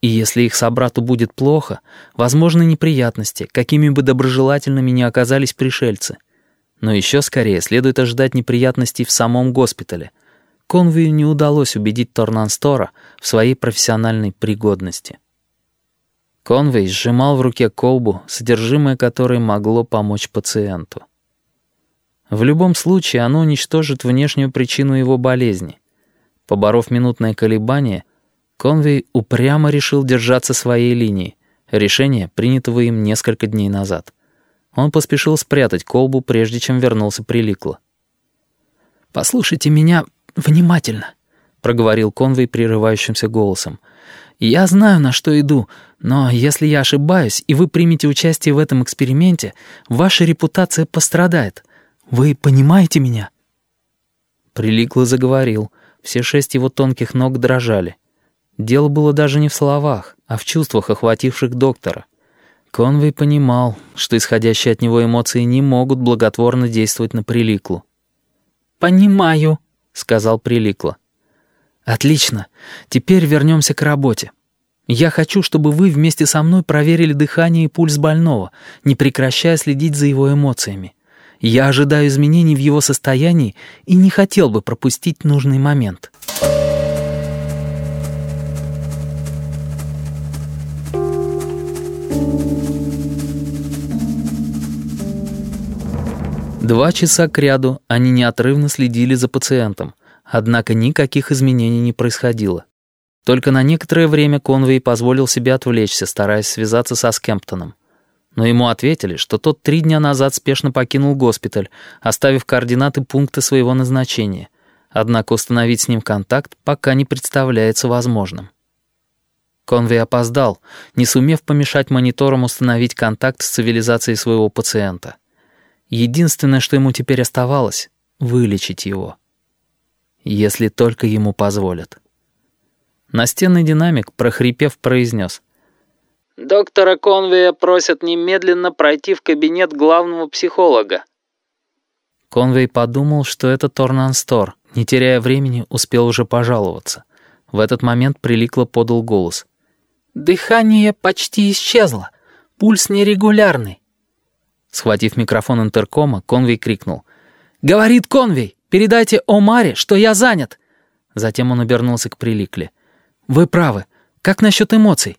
И если их собрату будет плохо, возможны неприятности, какими бы доброжелательными ни оказались пришельцы. Но еще скорее следует ожидать неприятностей в самом госпитале. Конвию не удалось убедить Торнанстора в своей профессиональной пригодности. Конвей сжимал в руке колбу, содержимое которой могло помочь пациенту. В любом случае оно уничтожит внешнюю причину его болезни. Поборов минутное колебание, Конвей упрямо решил держаться своей линии, решение, принятого им несколько дней назад. Он поспешил спрятать колбу, прежде чем вернулся Приликло. «Послушайте меня внимательно», — проговорил Конвей прерывающимся голосом. «Я знаю, на что иду, но если я ошибаюсь, и вы примете участие в этом эксперименте, ваша репутация пострадает. Вы понимаете меня?» Приликло заговорил. Все шесть его тонких ног дрожали. Дело было даже не в словах, а в чувствах, охвативших доктора. Конвей понимал, что исходящие от него эмоции не могут благотворно действовать на Приликлу. «Понимаю», — сказал Приликло. «Отлично. Теперь вернемся к работе. Я хочу, чтобы вы вместе со мной проверили дыхание и пульс больного, не прекращая следить за его эмоциями. Я ожидаю изменений в его состоянии и не хотел бы пропустить нужный момент». Два часа кряду они неотрывно следили за пациентом, однако никаких изменений не происходило. Только на некоторое время Конвей позволил себе отвлечься, стараясь связаться со Скемптоном. Но ему ответили, что тот три дня назад спешно покинул госпиталь, оставив координаты пункта своего назначения. Однако установить с ним контакт пока не представляется возможным. Конвей опоздал, не сумев помешать мониторам установить контакт с цивилизацией своего пациента. Единственное, что ему теперь оставалось — вылечить его. Если только ему позволят. Настенный динамик, прохрипев, произнес. «Доктора Конвея просят немедленно пройти в кабинет главного психолога». Конвей подумал, что это Торнанстор, не теряя времени, успел уже пожаловаться. В этот момент Приликло подал голос. «Дыхание почти исчезло. Пульс нерегулярный. Схватив микрофон интеркома, Конвей крикнул. «Говорит Конвей, передайте Омаре, что я занят!» Затем он обернулся к Приликле. «Вы правы. Как насчет эмоций?»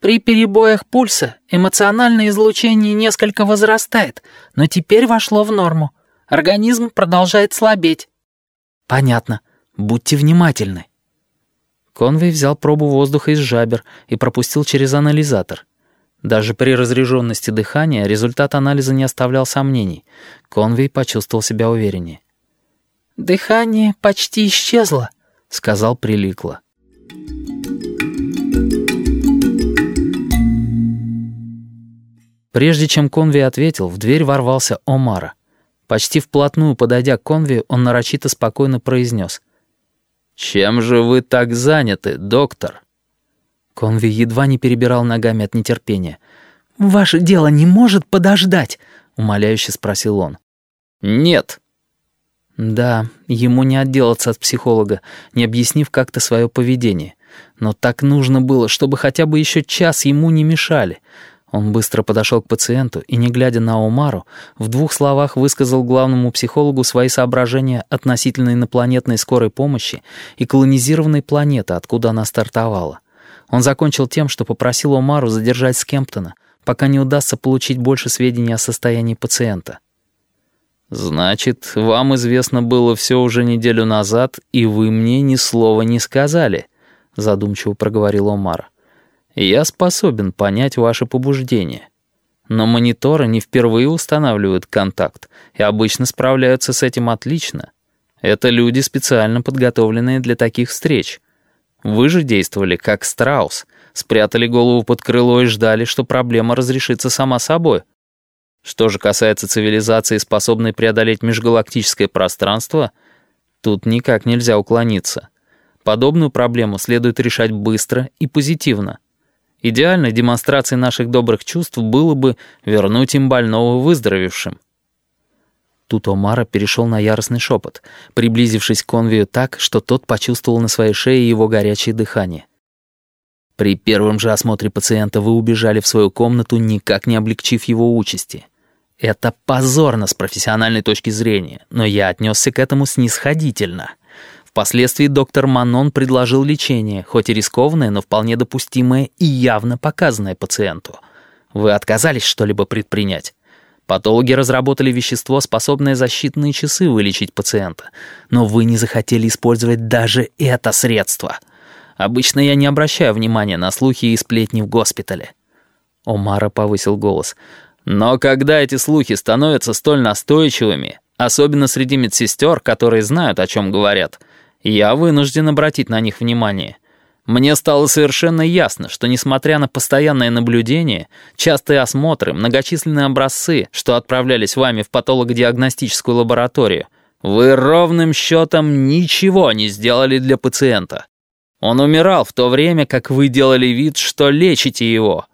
«При перебоях пульса эмоциональное излучение несколько возрастает, но теперь вошло в норму. Организм продолжает слабеть». «Понятно. Будьте внимательны». Конвей взял пробу воздуха из жабер и пропустил через анализатор. Даже при разряженности дыхания результат анализа не оставлял сомнений. Конвей почувствовал себя увереннее. «Дыхание почти исчезло», — сказал Приликло. Прежде чем Конвей ответил, в дверь ворвался Омара. Почти вплотную подойдя к Конвию, он нарочито спокойно произнес. «Чем же вы так заняты, доктор?» Конви едва не перебирал ногами от нетерпения. «Ваше дело не может подождать?» — умоляюще спросил он. «Нет». Да, ему не отделаться от психолога, не объяснив как-то свое поведение. Но так нужно было, чтобы хотя бы еще час ему не мешали. Он быстро подошел к пациенту и, не глядя на Омару, в двух словах высказал главному психологу свои соображения относительно инопланетной скорой помощи и колонизированной планеты, откуда она стартовала. Он закончил тем, что попросил Омару задержать Скемптона, пока не удастся получить больше сведений о состоянии пациента. «Значит, вам известно было все уже неделю назад, и вы мне ни слова не сказали», — задумчиво проговорил Омар. «Я способен понять ваше побуждение. Но мониторы не впервые устанавливают контакт и обычно справляются с этим отлично. Это люди, специально подготовленные для таких встреч. Вы же действовали как страус, спрятали голову под крыло и ждали, что проблема разрешится сама собой. Что же касается цивилизации, способной преодолеть межгалактическое пространство, тут никак нельзя уклониться. Подобную проблему следует решать быстро и позитивно. Идеальной демонстрацией наших добрых чувств было бы вернуть им больного выздоровевшим. Тут Омара перешел на яростный шепот, приблизившись к конвию так, что тот почувствовал на своей шее его горячее дыхание. При первом же осмотре пациента вы убежали в свою комнату, никак не облегчив его участи. Это позорно с профессиональной точки зрения, но я отнесся к этому снисходительно. Впоследствии доктор Манон предложил лечение, хоть и рискованное, но вполне допустимое и явно показанное пациенту. Вы отказались что-либо предпринять. Патологи разработали вещество, способное за считанные часы вылечить пациента, но вы не захотели использовать даже это средство — Обычно я не обращаю внимания на слухи и сплетни в госпитале». Омара повысил голос. «Но когда эти слухи становятся столь настойчивыми, особенно среди медсестер, которые знают, о чем говорят, я вынужден обратить на них внимание. Мне стало совершенно ясно, что несмотря на постоянное наблюдение, частые осмотры, многочисленные образцы, что отправлялись вами в патологодиагностическую лабораторию, вы ровным счетом ничего не сделали для пациента. Он умирал в то время, как вы делали вид, что лечите его.